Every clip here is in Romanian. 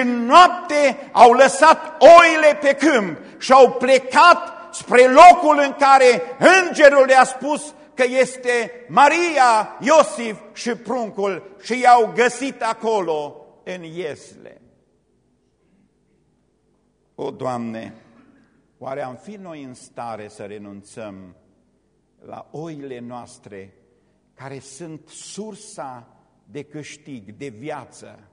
în noapte au lăsat oile pe câmp și au plecat spre locul în care îngerul le-a spus că este Maria, Iosif și pruncul și i-au găsit acolo în Iesle. O, Doamne, oare am fi noi în stare să renunțăm la oile noastre care sunt sursa de câștig, de viață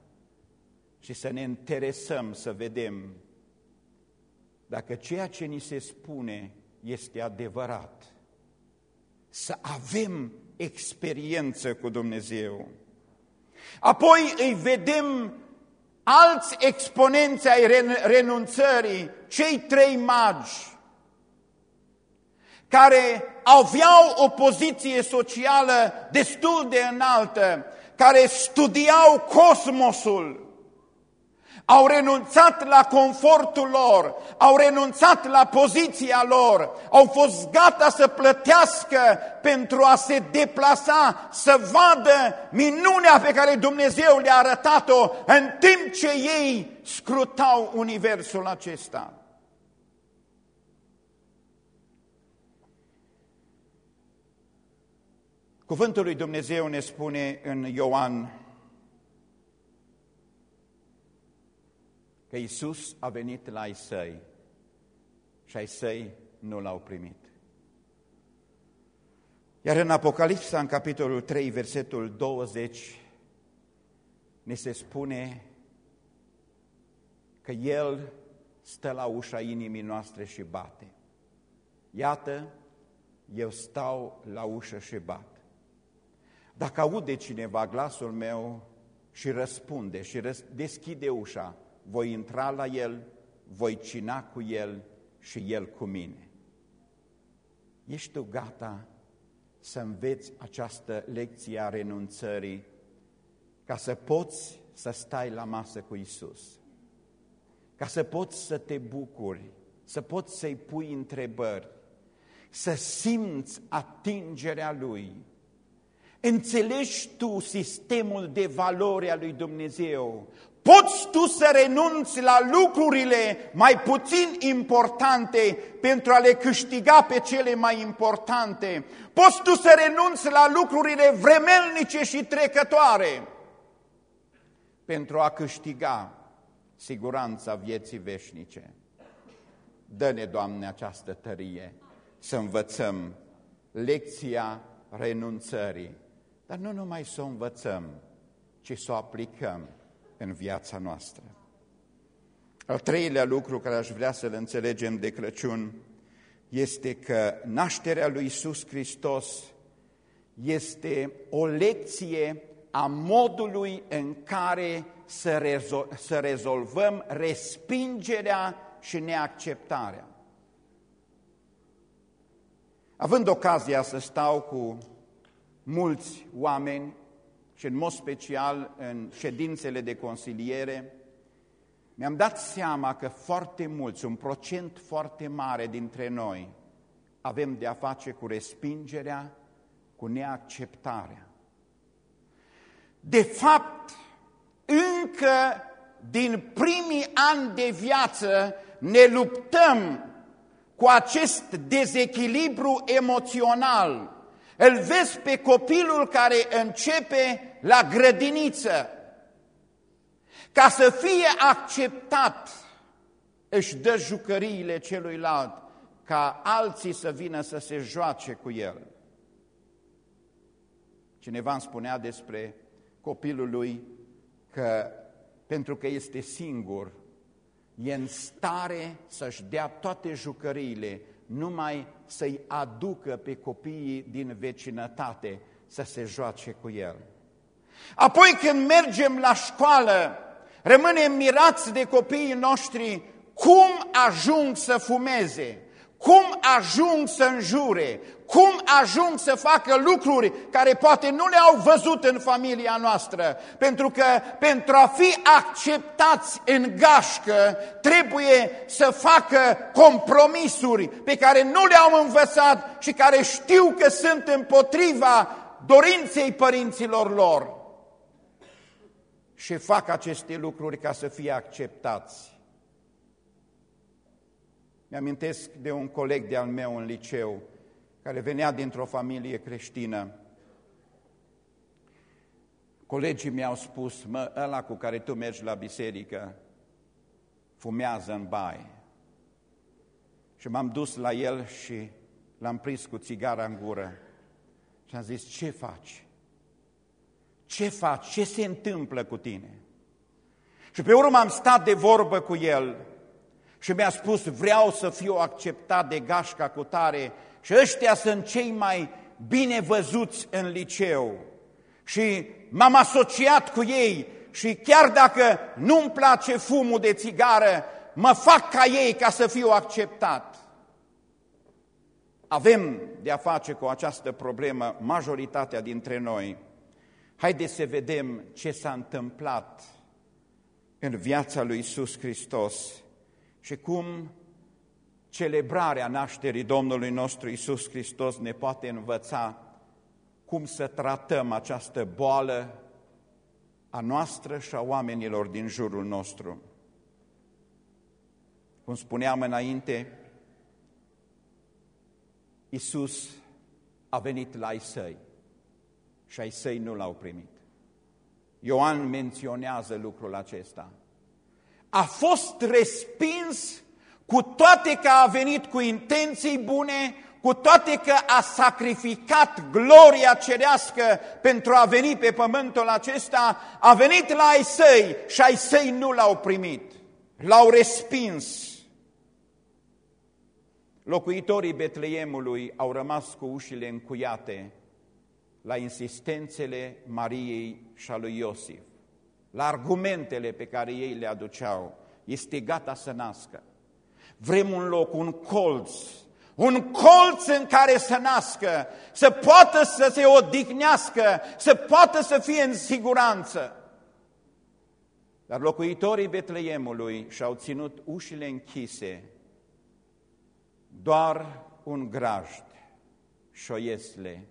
și să ne interesăm să vedem dacă ceea ce ni se spune este adevărat, să avem experiență cu Dumnezeu. Apoi îi vedem alți exponenți ai renunțării, cei trei magi, care aveau o poziție socială destul de înaltă, care studiau cosmosul, au renunțat la confortul lor, au renunțat la poziția lor, au fost gata să plătească pentru a se deplasa, să vadă minunea pe care Dumnezeu le-a arătat-o în timp ce ei scrutau universul acesta. Cuvântul lui Dumnezeu ne spune în Ioan că Isus a venit la ai săi și ai săi nu l-au primit. Iar în Apocalipsa, în capitolul 3, versetul 20, ne se spune că El stă la ușa inimii noastre și bate. Iată, eu stau la ușă și bat. Dacă aude cineva glasul meu și răspunde și deschide ușa, voi intra la el, voi cina cu el și el cu mine. Ești tu gata să înveți această lecție a renunțării ca să poți să stai la masă cu Isus, ca să poți să te bucuri, să poți să-i pui întrebări, să simți atingerea Lui, Înțelegi tu sistemul de valori al lui Dumnezeu? Poți tu să renunți la lucrurile mai puțin importante pentru a le câștiga pe cele mai importante? Poți tu să renunți la lucrurile vremelnice și trecătoare pentru a câștiga siguranța vieții veșnice? Dă-ne, Doamne, această tărie să învățăm lecția renunțării dar nu numai să o învățăm, ci să o aplicăm în viața noastră. Al treilea lucru care aș vrea să-l înțelegem de Crăciun este că nașterea lui Isus Hristos este o lecție a modului în care să, rezol să rezolvăm respingerea și neacceptarea. Având ocazia să stau cu mulți oameni și în mod special în ședințele de consiliere, mi-am dat seama că foarte mulți, un procent foarte mare dintre noi, avem de a face cu respingerea, cu neacceptarea. De fapt, încă din primii ani de viață ne luptăm cu acest dezechilibru emoțional îl vezi pe copilul care începe la grădiniță. Ca să fie acceptat, își dă jucăriile celuilalt, ca alții să vină să se joace cu el. Cineva îmi spunea despre copilul lui că pentru că este singur, e în stare să-și dea toate jucăriile numai să-i aducă pe copiii din vecinătate să se joace cu el. Apoi când mergem la școală, rămânem mirați de copiii noștri cum ajung să fumeze, cum ajung să înjure, cum ajung să facă lucruri care poate nu le-au văzut în familia noastră. Pentru că pentru a fi acceptați în gașcă trebuie să facă compromisuri pe care nu le-au învățat și care știu că sunt împotriva dorinței părinților lor. și fac aceste lucruri ca să fie acceptați. Mi-amintesc de un coleg de-al meu în liceu, care venea dintr-o familie creștină. Colegii mi-au spus, mă, ăla cu care tu mergi la biserică, fumează în baie. Și m-am dus la el și l-am prins cu țigara în gură și am zis, ce faci? Ce faci? Ce se întâmplă cu tine? Și pe urmă am stat de vorbă cu el și mi-a spus, vreau să fiu acceptat de gașca cu tare și ăștia sunt cei mai bine văzuți în liceu. Și m-am asociat cu ei și chiar dacă nu-mi place fumul de țigară, mă fac ca ei ca să fiu acceptat. Avem de a face cu această problemă majoritatea dintre noi. Haideți să vedem ce s-a întâmplat în viața lui Iisus Hristos și cum celebrarea nașterii Domnului nostru Iisus Hristos ne poate învăța cum să tratăm această boală a noastră și a oamenilor din jurul nostru. Cum spuneam înainte, Iisus a venit la ai săi și ai săi nu l-au primit. Ioan menționează lucrul acesta. A fost respins cu toate că a venit cu intenții bune, cu toate că a sacrificat gloria cerească pentru a veni pe pământul acesta, a venit la ai săi și ai săi nu l-au primit, l-au respins. Locuitorii Betleemului au rămas cu ușile încuiate la insistențele Mariei și a lui Iosif, la argumentele pe care ei le aduceau. Este gata să nască. Vrem un loc, un colț, un colț în care să nască, să poată să se odihnească, să poată să fie în siguranță. Dar locuitorii Betleemului și-au ținut ușile închise, doar un grajd și o iesle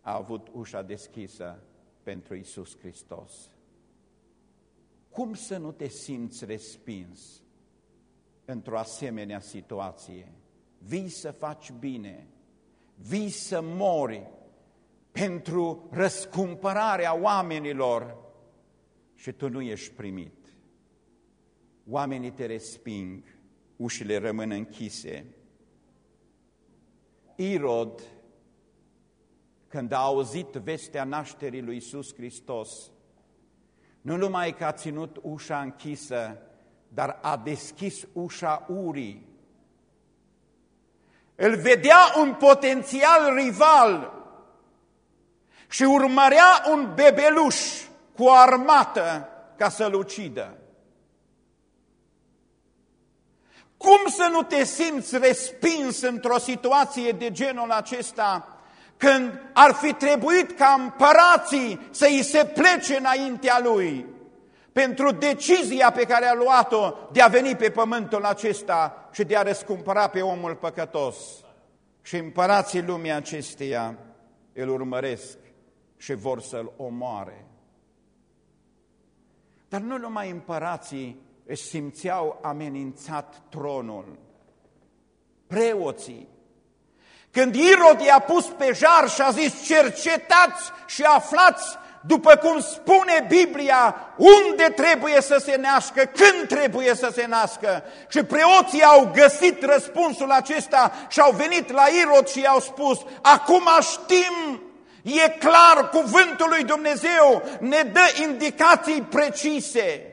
a avut ușa deschisă pentru Isus Hristos. Cum să nu te simți respins într-o asemenea situație? Vii să faci bine, vii să mori pentru răscumpărarea oamenilor și tu nu ești primit. Oamenii te resping, ușile rămân închise. Irod când a auzit vestea nașterii lui Iisus Hristos, nu numai că a ținut ușa închisă, dar a deschis ușa urii. Îl vedea un potențial rival și urmărea un bebeluș cu o armată ca să-l ucidă. Cum să nu te simți respins într-o situație de genul acesta când ar fi trebuit ca împărații să îi se plece înaintea lui pentru decizia pe care a luat-o de a veni pe pământul acesta și de a răscumpăra pe omul păcătos. Și împărații lumii acesteia îl urmăresc și vor să-l omoare. Dar nu numai împărații își simțeau amenințat tronul, preoții, când Irod i-a pus pe jar și a zis, cercetați și aflați, după cum spune Biblia, unde trebuie să se nască, când trebuie să se nască. Și preoții au găsit răspunsul acesta și au venit la Irod și i-au spus, acum știm, e clar, cuvântul lui Dumnezeu ne dă indicații precise.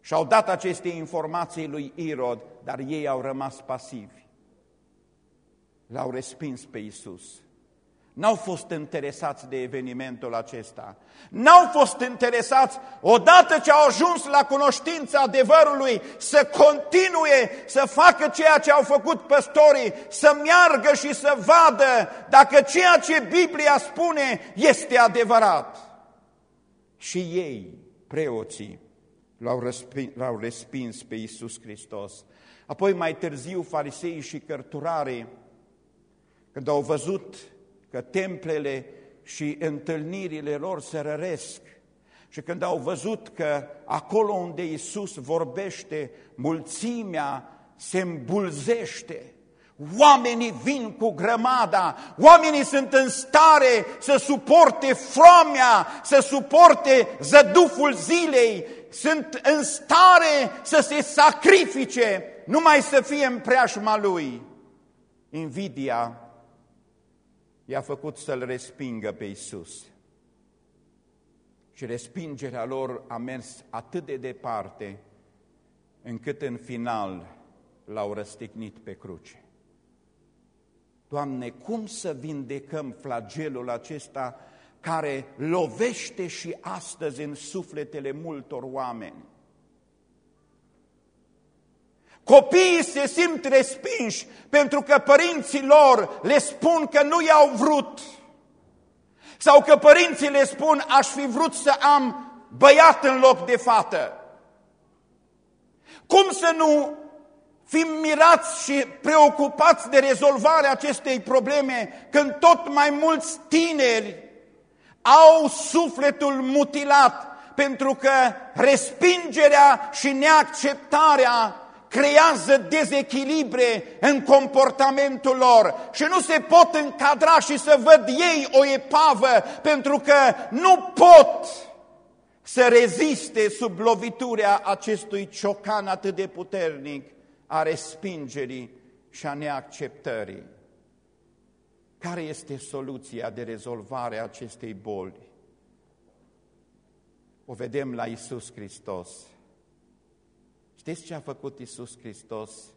Și au dat aceste informații lui Irod, dar ei au rămas pasivi l-au respins pe Isus. N-au fost interesați de evenimentul acesta. N-au fost interesați, odată ce au ajuns la cunoștința adevărului, să continue să facă ceea ce au făcut păstorii, să meargă și să vadă dacă ceea ce Biblia spune este adevărat. Și ei, preoții, l-au respins, respins pe Iisus Hristos. Apoi mai târziu fariseii și cărturarii când au văzut că templele și întâlnirile lor se răresc, Și când au văzut că acolo unde Iisus vorbește, mulțimea se îmbulzește, Oamenii vin cu grămada, oamenii sunt în stare să suporte foamea, să suporte zăduful zilei, sunt în stare să se sacrifice, numai să fie în preajma lui. Invidia i-a făcut să-l respingă pe Isus. Și respingerea lor a mers atât de departe, încât în final l-au răstignit pe cruce. Doamne, cum să vindecăm flagelul acesta care lovește și astăzi în sufletele multor oameni? Copiii se simt respinși pentru că părinții lor le spun că nu i-au vrut. Sau că părinții le spun, aș fi vrut să am băiat în loc de fată. Cum să nu fim mirați și preocupați de rezolvarea acestei probleme când tot mai mulți tineri au sufletul mutilat pentru că respingerea și neacceptarea creează dezechilibre în comportamentul lor și nu se pot încadra și să văd ei o epavă pentru că nu pot să reziste sub loviturea acestui ciocan atât de puternic a respingerii și a neacceptării. Care este soluția de rezolvare a acestei boli? O vedem la Isus Hristos. Știți ce a făcut Isus Hristos?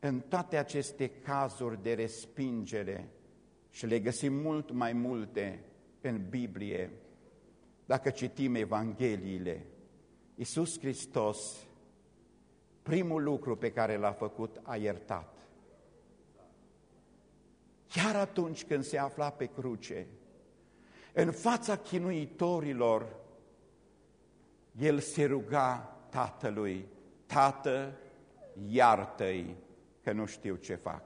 În toate aceste cazuri de respingere, și le găsim mult mai multe în Biblie, dacă citim Evangheliile, Isus Hristos primul lucru pe care l-a făcut a iertat. Chiar atunci când se afla pe cruce, în fața chinuitorilor, el se ruga tatălui, Tată, iartă-i că nu știu ce fac.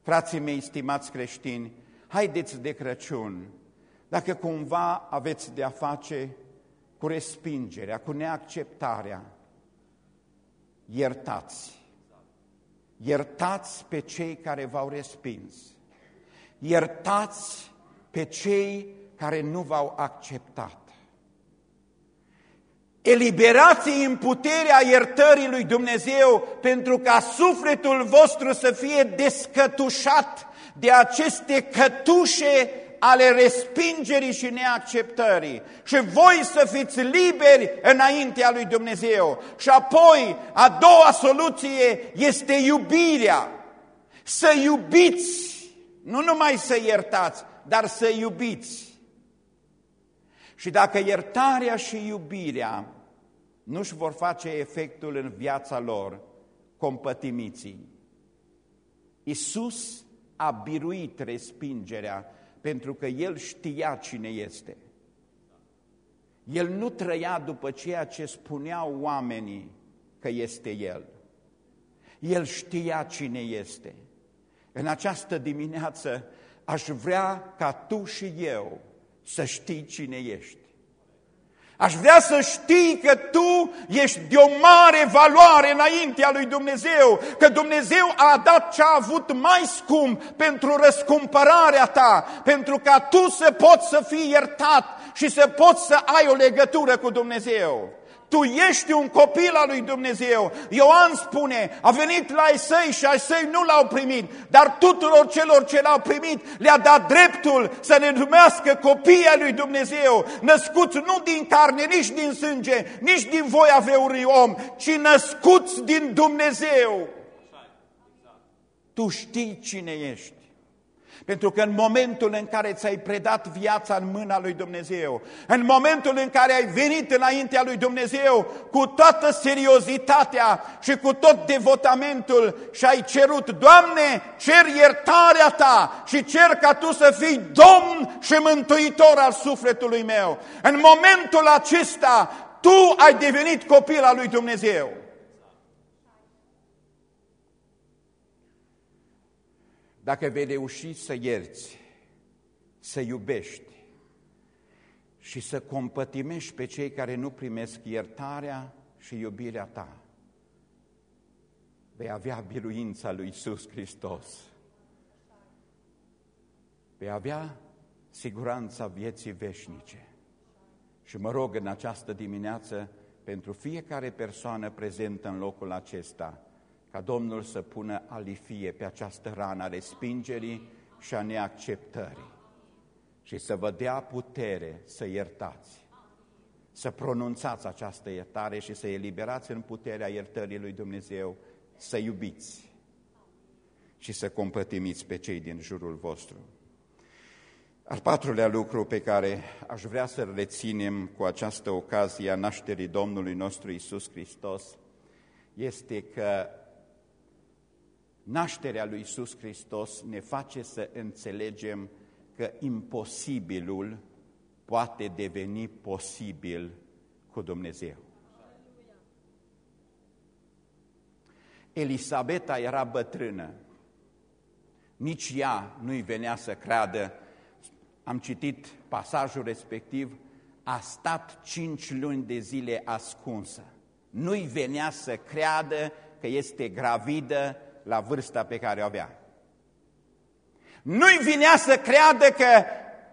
Frații mei, stimați creștini, haideți de Crăciun, dacă cumva aveți de-a face cu respingerea, cu neacceptarea, iertați. Iertați pe cei care v-au respins. Iertați pe cei care nu v-au acceptat. Eliberați în puterea iertării lui Dumnezeu pentru ca sufletul vostru să fie descătușat de aceste cătușe ale respingerii și neacceptării și voi să fiți liberi înaintea lui Dumnezeu. Și apoi, a doua soluție este iubirea. Să iubiți, nu numai să iertați, dar să iubiți. Și dacă iertarea și iubirea nu-și vor face efectul în viața lor, compătimiții. Iisus a biruit respingerea pentru că el știa cine este. El nu trăia după ceea ce spuneau oamenii că este el. El știa cine este. În această dimineață aș vrea ca tu și eu să știi cine ești. Aș vrea să știi că tu ești de o mare valoare înaintea lui Dumnezeu, că Dumnezeu a dat ce a avut mai scump pentru răscumpărarea ta, pentru ca tu să poți să fii iertat și să poți să ai o legătură cu Dumnezeu. Tu ești un copil al lui Dumnezeu. Ioan spune, a venit la ei săi și ai săi nu l-au primit, dar tuturor celor ce l-au primit le-a dat dreptul să ne numească copii al lui Dumnezeu, născuți nu din carne, nici din sânge, nici din voia vreunui om, ci născuți din Dumnezeu. Tu știi cine ești. Pentru că în momentul în care ți-ai predat viața în mâna lui Dumnezeu, în momentul în care ai venit înaintea lui Dumnezeu cu toată seriozitatea și cu tot devotamentul și ai cerut, Doamne, cer iertarea Ta și cer ca Tu să fii Domn și Mântuitor al sufletului meu. În momentul acesta, Tu ai devenit copil al lui Dumnezeu. Dacă vei reuși să ierți, să iubești, și să compătimești pe cei care nu primesc iertarea și iubirea ta. Vei avea biruința lui Iisus Hristos. Vei avea siguranța vieții veșnice. Și mă rog în această dimineață pentru fiecare persoană prezentă în locul acesta, ca Domnul să pună alifie pe această rană a respingerii și a neacceptării și să vă dea putere să iertați, să pronunțați această iertare și să eliberați în puterea iertării lui Dumnezeu, să iubiți și să compătimiți pe cei din jurul vostru. Al patrulea lucru pe care aș vrea să-l reținem cu această ocazie a nașterii Domnului nostru Isus Hristos este că nașterea lui Isus Hristos ne face să înțelegem că imposibilul poate deveni posibil cu Dumnezeu. Elisabeta era bătrână, nici ea nu-i venea să creadă am citit pasajul respectiv, a stat cinci luni de zile ascunsă. Nu-i venea să creadă că este gravidă la vârsta pe care o avea. Nu-i venea să creadă că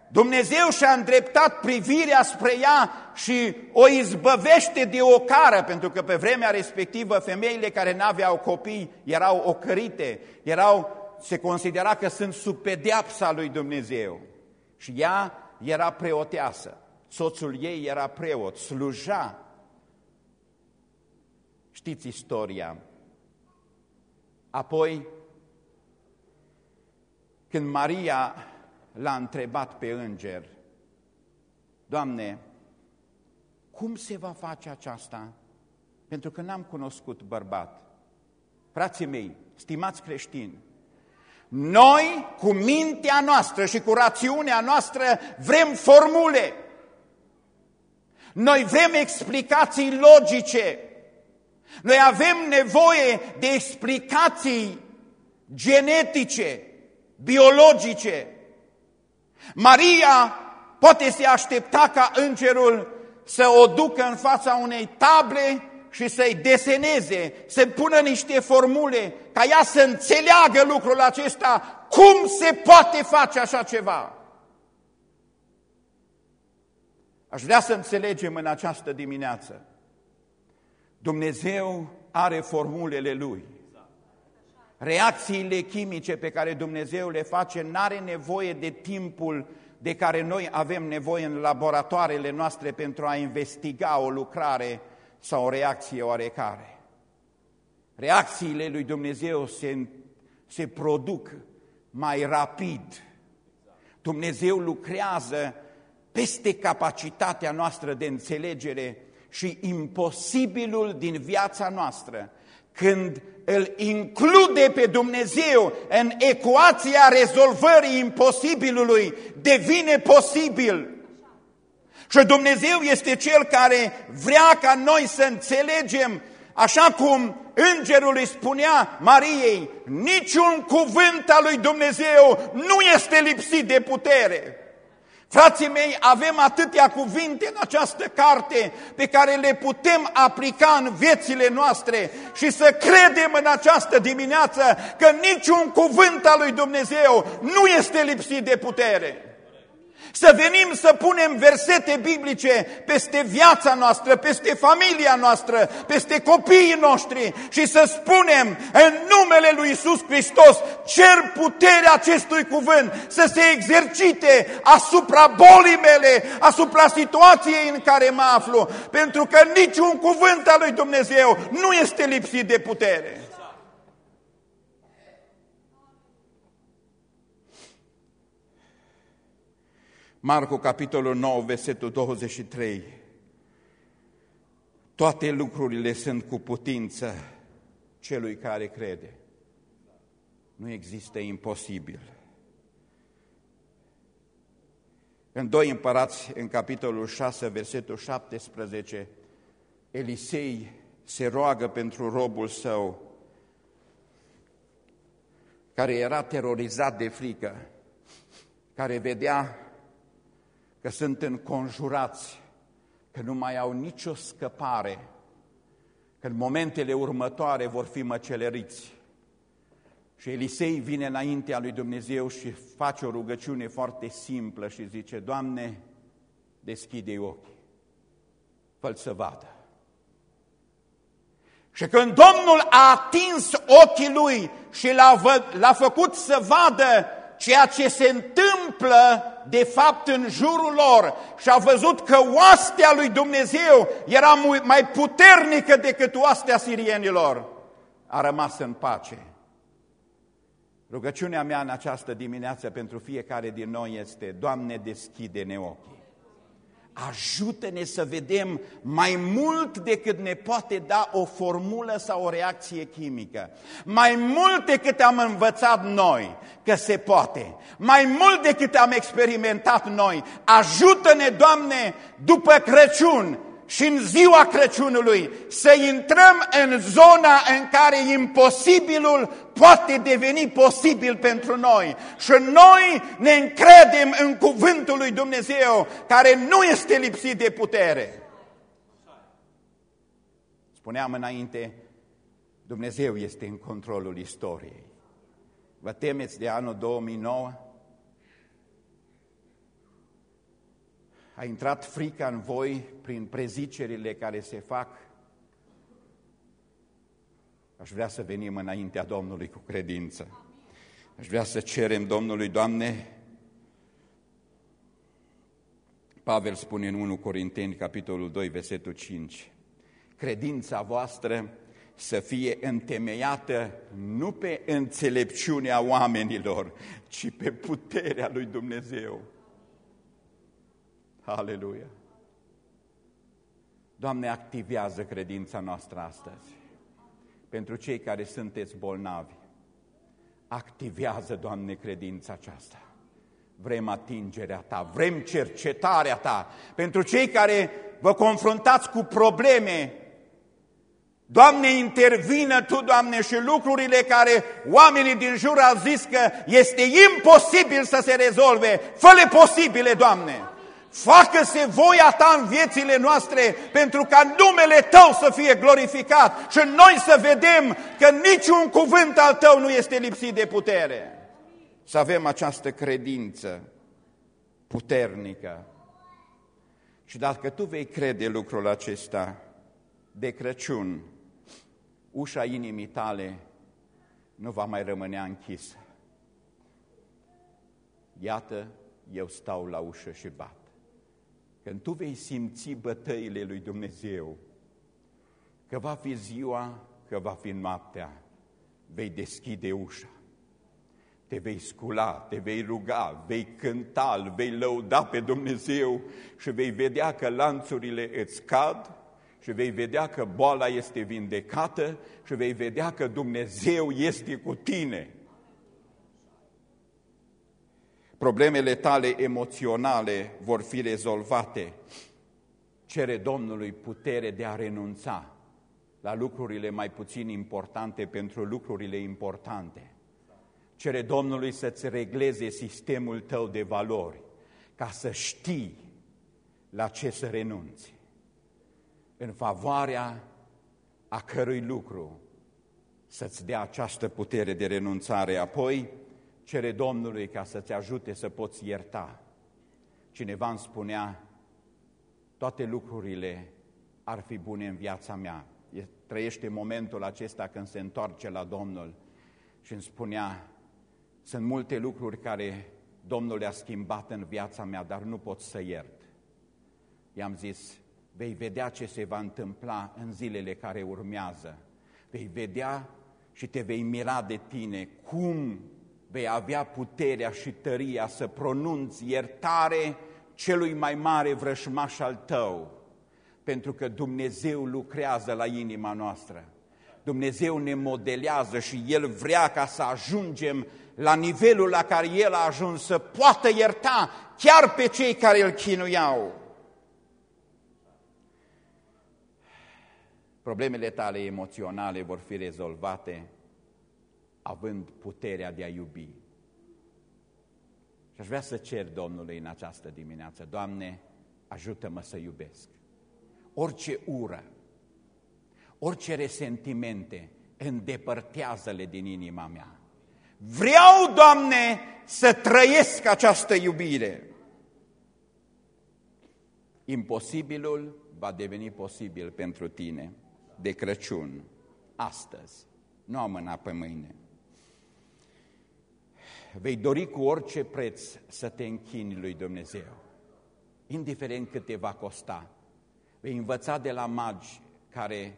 Dumnezeu și-a îndreptat privirea spre ea și o izbăvește de o cară, pentru că pe vremea respectivă femeile care n-aveau copii erau ocărite, erau, se considera că sunt sub pedeapsa lui Dumnezeu. Și ea era preoteasă, soțul ei era preot, sluja. Știți istoria. Apoi, când Maria l-a întrebat pe înger, Doamne, cum se va face aceasta? Pentru că n-am cunoscut bărbat. Frații mei, stimați creștini, noi, cu mintea noastră și cu rațiunea noastră, vrem formule. Noi vrem explicații logice. Noi avem nevoie de explicații genetice, biologice. Maria poate se aștepta ca îngerul să o ducă în fața unei table și să-i deseneze, să pună niște formule, ca ea să înțeleagă lucrul acesta, cum se poate face așa ceva. Aș vrea să înțelegem în această dimineață. Dumnezeu are formulele Lui. Reacțiile chimice pe care Dumnezeu le face n-are nevoie de timpul de care noi avem nevoie în laboratoarele noastre pentru a investiga o lucrare sau o reacție oarecare. Reacțiile lui Dumnezeu se, se produc mai rapid. Dumnezeu lucrează peste capacitatea noastră de înțelegere și imposibilul din viața noastră, când îl include pe Dumnezeu în ecuația rezolvării imposibilului, devine posibil. Și Dumnezeu este Cel care vrea ca noi să înțelegem, așa cum îngerul îi spunea Mariei, niciun cuvânt al lui Dumnezeu nu este lipsit de putere. Frații mei, avem atâtea cuvinte în această carte pe care le putem aplica în viețile noastre și să credem în această dimineață că niciun cuvânt al lui Dumnezeu nu este lipsit de putere. Să venim să punem versete biblice peste viața noastră, peste familia noastră, peste copiii noștri și să spunem în numele lui Isus Hristos, cer puterea acestui cuvânt să se exercite asupra bolii mele, asupra situației în care mă aflu, pentru că niciun cuvânt al lui Dumnezeu nu este lipsit de putere. Marcu, capitolul 9, versetul 23. Toate lucrurile sunt cu putință celui care crede. Nu există imposibil. În doi împărați, în capitolul 6, versetul 17, Elisei se roagă pentru robul său, care era terorizat de frică, care vedea că sunt înconjurați, că nu mai au nicio scăpare, că în momentele următoare vor fi măceleriți. Și Elisei vine înaintea lui Dumnezeu și face o rugăciune foarte simplă și zice, Doamne, deschide ochii, fă să vadă. Și când Domnul a atins ochii lui și l-a, făcut să vadă ceea ce se întâmplă de fapt în jurul lor și a văzut că oastea lui Dumnezeu era mai puternică decât oastea sirienilor, a rămas în pace. Rugăciunea mea în această dimineață pentru fiecare din noi este, Doamne, deschide-ne ochii. Ajută-ne să vedem mai mult decât ne poate da o formulă sau o reacție chimică. Mai mult decât am învățat noi că se poate. Mai mult decât am experimentat noi. Ajută-ne, Doamne, după Crăciun și în ziua Crăciunului să intrăm în zona în care imposibilul poate deveni posibil pentru noi. Și noi ne încredem în cuvântul lui Dumnezeu care nu este lipsit de putere. Spuneam înainte, Dumnezeu este în controlul istoriei. Vă temeți de anul 2009? A intrat frica în voi prin prezicerile care se fac, aș vrea să venim înaintea Domnului cu credință. Aș vrea să cerem Domnului, Doamne, Pavel spune în 1 Corinteni, capitolul 2, versetul 5, credința voastră să fie întemeiată nu pe înțelepciunea oamenilor, ci pe puterea lui Dumnezeu. Aleluia! Doamne, activează credința noastră astăzi. Pentru cei care sunteți bolnavi, activează, Doamne, credința aceasta. Vrem atingerea Ta, vrem cercetarea Ta. Pentru cei care vă confruntați cu probleme, Doamne, intervină Tu, Doamne, și lucrurile care oamenii din jur au zis că este imposibil să se rezolve, fă-le posibile, Doamne! Facă-se voia ta în viețile noastre pentru ca numele tău să fie glorificat și noi să vedem că niciun cuvânt al tău nu este lipsit de putere. Să avem această credință puternică. Și dacă tu vei crede lucrul acesta de Crăciun, ușa inimii tale nu va mai rămâne închisă. Iată, eu stau la ușă și bat. Când tu vei simți bătăile lui Dumnezeu, că va fi ziua, că va fi noaptea, vei deschide ușa. Te vei scula, te vei ruga, vei cânta, îl vei lăuda pe Dumnezeu și vei vedea că lanțurile îți cad și vei vedea că boala este vindecată și vei vedea că Dumnezeu este cu tine problemele tale emoționale vor fi rezolvate. Cere Domnului putere de a renunța la lucrurile mai puțin importante pentru lucrurile importante. Cere Domnului să-ți regleze sistemul tău de valori, ca să știi la ce să renunți, în favoarea a cărui lucru să-ți dea această putere de renunțare. Apoi, cere Domnului ca să-ți ajute să poți ierta. Cineva îmi spunea, toate lucrurile ar fi bune în viața mea. Trăiește momentul acesta când se întoarce la Domnul și îmi spunea, sunt multe lucruri care Domnul le-a schimbat în viața mea, dar nu pot să iert. I-am zis, vei vedea ce se va întâmpla în zilele care urmează. Vei vedea și te vei mira de tine cum vei avea puterea și tăria să pronunți iertare celui mai mare vrășmaș al tău, pentru că Dumnezeu lucrează la inima noastră. Dumnezeu ne modelează și El vrea ca să ajungem la nivelul la care El a ajuns, să poată ierta chiar pe cei care îl chinuiau. Problemele tale emoționale vor fi rezolvate având puterea de a iubi. Și aș vrea să cer Domnului în această dimineață, Doamne, ajută-mă să iubesc. Orice ură, orice resentimente, îndepărtează-le din inima mea. Vreau, Doamne, să trăiesc această iubire. Imposibilul va deveni posibil pentru tine de Crăciun, astăzi, nu amâna pe mâine. Vei dori cu orice preț să te închini lui Dumnezeu, indiferent cât te va costa. Vei învăța de la magi care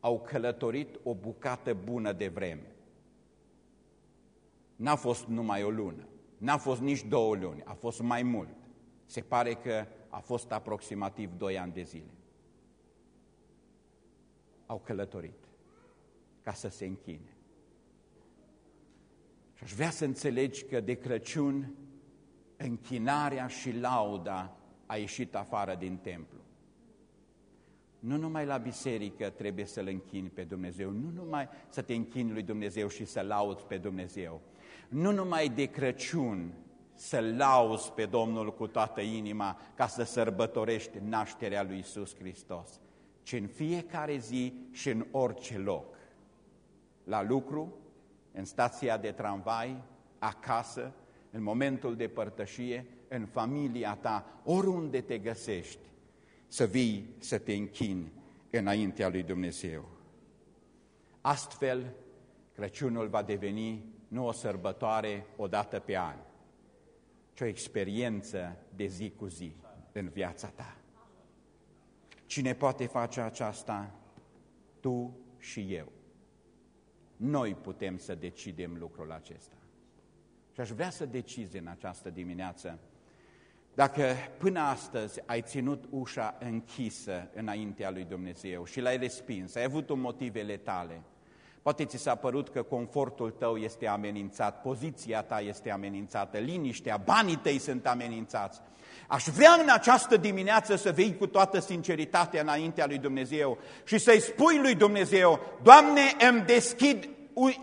au călătorit o bucată bună de vreme. N-a fost numai o lună, n-a fost nici două luni, a fost mai mult. Se pare că a fost aproximativ doi ani de zile. Au călătorit ca să se închine. Și aș vrea să înțelegi că de Crăciun închinarea și lauda a ieșit afară din templu. Nu numai la biserică trebuie să-L închini pe Dumnezeu, nu numai să te închini lui Dumnezeu și să lauzi pe Dumnezeu, nu numai de Crăciun să lauzi pe Domnul cu toată inima ca să sărbătorești nașterea lui Isus Hristos, ci în fiecare zi și în orice loc. La lucru, în stația de tramvai, acasă, în momentul de părtășie, în familia ta, oriunde te găsești, să vii să te închini înaintea lui Dumnezeu. Astfel, Crăciunul va deveni nu o sărbătoare o dată pe an, ci o experiență de zi cu zi în viața ta. Cine poate face aceasta? Tu și eu. Noi putem să decidem lucrul acesta. Și aș vrea să decizi în această dimineață dacă până astăzi ai ținut ușa închisă înaintea lui Dumnezeu și l-ai respins, ai avut motivele tale, poate ți s-a părut că confortul tău este amenințat, poziția ta este amenințată, liniștea, banii tăi sunt amenințați. Aș vrea în această dimineață să vii cu toată sinceritatea înaintea lui Dumnezeu și să-i spui lui Dumnezeu, Doamne, îmi deschid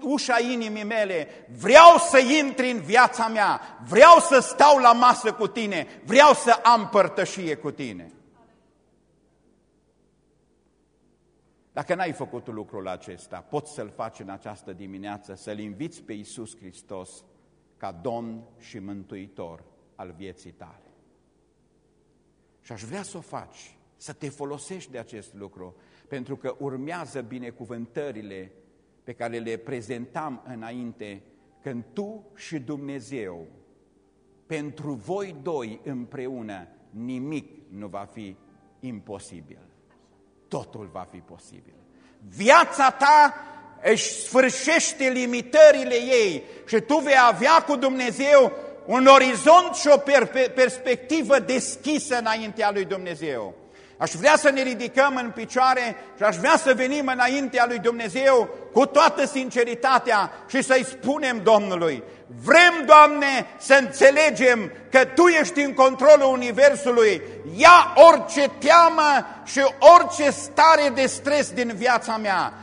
ușa inimii mele, vreau să intri în viața mea, vreau să stau la masă cu tine, vreau să am părtășie cu tine. Dacă n-ai făcut lucrul acesta, poți să-l faci în această dimineață, să-L inviți pe Iisus Hristos ca Domn și Mântuitor al vieții tale. Și aș vrea să o faci, să te folosești de acest lucru, pentru că urmează binecuvântările pe care le prezentam înainte, când tu și Dumnezeu, pentru voi doi împreună, nimic nu va fi imposibil. Totul va fi posibil. Viața ta își sfârșește limitările ei și tu vei avea cu Dumnezeu un orizont și o perspectivă deschisă înaintea lui Dumnezeu. Aș vrea să ne ridicăm în picioare și aș vrea să venim înaintea lui Dumnezeu cu toată sinceritatea și să-i spunem Domnului, vrem, Doamne, să înțelegem că Tu ești în controlul Universului, ia orice teamă și orice stare de stres din viața mea